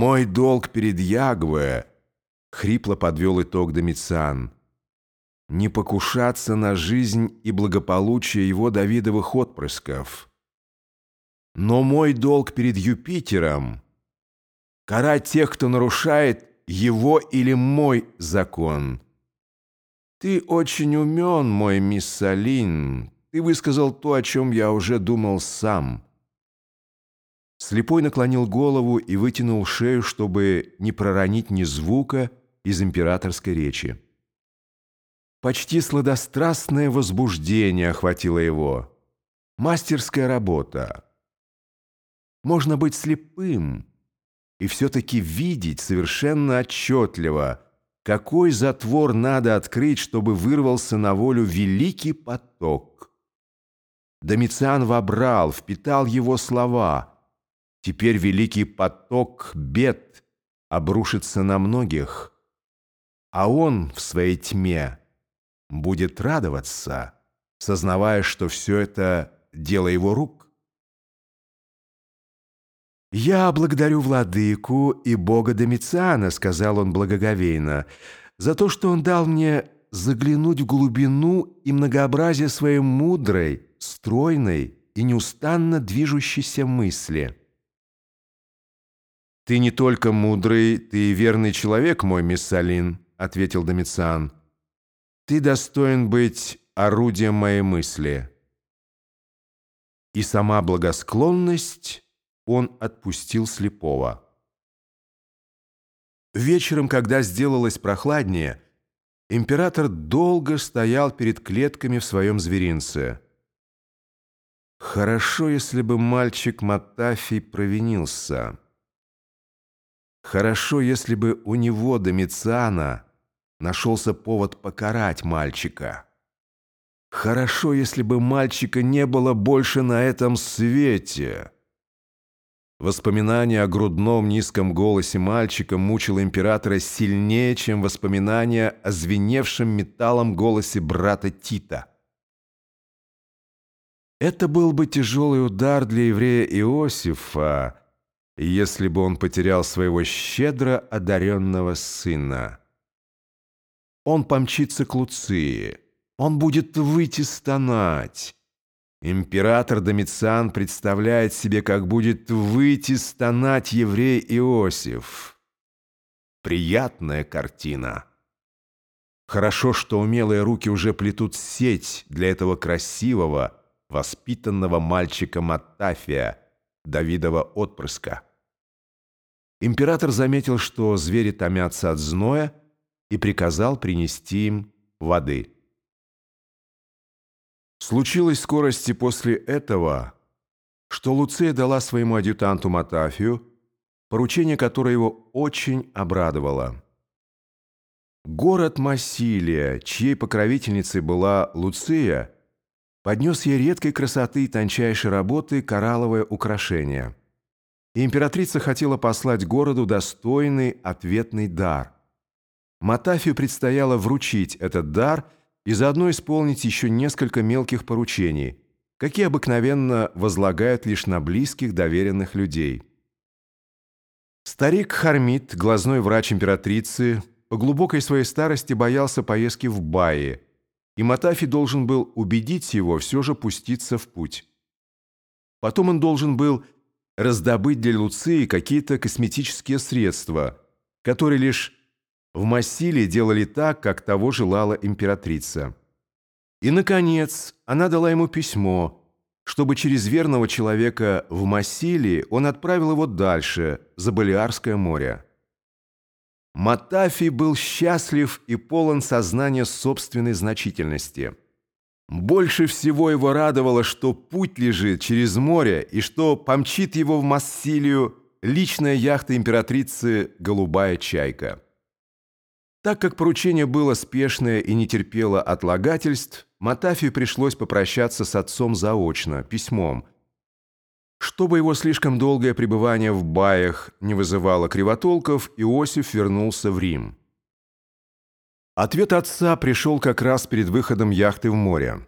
«Мой долг перед Ягве», — хрипло подвел итог Домициан, «не покушаться на жизнь и благополучие его Давидовых отпрысков. Но мой долг перед Юпитером — карать тех, кто нарушает его или мой закон. Ты очень умен, мой мисс Салин, ты высказал то, о чем я уже думал сам». Слепой наклонил голову и вытянул шею, чтобы не проронить ни звука из императорской речи. Почти сладострастное возбуждение охватило его. Мастерская работа. Можно быть слепым и все-таки видеть совершенно отчетливо, какой затвор надо открыть, чтобы вырвался на волю великий поток. Домициан вобрал, впитал его слова – Теперь великий поток бед обрушится на многих, а он в своей тьме будет радоваться, сознавая, что все это дело его рук. «Я благодарю владыку и бога Домициана», — сказал он благоговейно, «за то, что он дал мне заглянуть в глубину и многообразие своей мудрой, стройной и неустанно движущейся мысли». «Ты не только мудрый, ты и верный человек, мой Миссалин», — ответил Домициан. «Ты достоин быть орудием моей мысли». И сама благосклонность он отпустил слепого. Вечером, когда сделалось прохладнее, император долго стоял перед клетками в своем зверинце. Хорошо, если бы мальчик Матафий провинился. Хорошо, если бы у него, Домициана, нашелся повод покарать мальчика. Хорошо, если бы мальчика не было больше на этом свете. Воспоминание о грудном низком голосе мальчика мучило императора сильнее, чем воспоминание о звеневшем металлом голосе брата Тита. Это был бы тяжелый удар для еврея Иосифа, если бы он потерял своего щедро одаренного сына. Он помчится к Луции, он будет выйти стонать. Император Домициан представляет себе, как будет выйти стонать еврей Иосиф. Приятная картина. Хорошо, что умелые руки уже плетут сеть для этого красивого, воспитанного мальчика Матафия, Давидова отпрыска. Император заметил, что звери томятся от зноя, и приказал принести им воды. Случилось скорости после этого, что Луция дала своему адъютанту Матафию поручение, которое его очень обрадовало. Город Массилия, чьей покровительницей была Луция, поднес ей редкой красоты и тончайшей работы коралловое украшение – и императрица хотела послать городу достойный ответный дар. Матафию предстояло вручить этот дар и заодно исполнить еще несколько мелких поручений, какие обыкновенно возлагают лишь на близких доверенных людей. Старик Хармит, глазной врач императрицы, по глубокой своей старости боялся поездки в Баи, и Матафи должен был убедить его все же пуститься в путь. Потом он должен был раздобыть для Луции какие-то косметические средства, которые лишь в Массиле делали так, как того желала императрица. И, наконец, она дала ему письмо, чтобы через верного человека в Массиле он отправил его дальше, за Балиарское море. Матафий был счастлив и полон сознания собственной значительности – больше всего его радовало, что путь лежит через море и что помчит его в Массилию личная яхта императрицы «Голубая чайка». Так как поручение было спешное и не терпело отлагательств, Матафию пришлось попрощаться с отцом заочно, письмом. Чтобы его слишком долгое пребывание в баях не вызывало кривотолков, Иосиф вернулся в Рим. Ответ отца пришел как раз перед выходом яхты в море.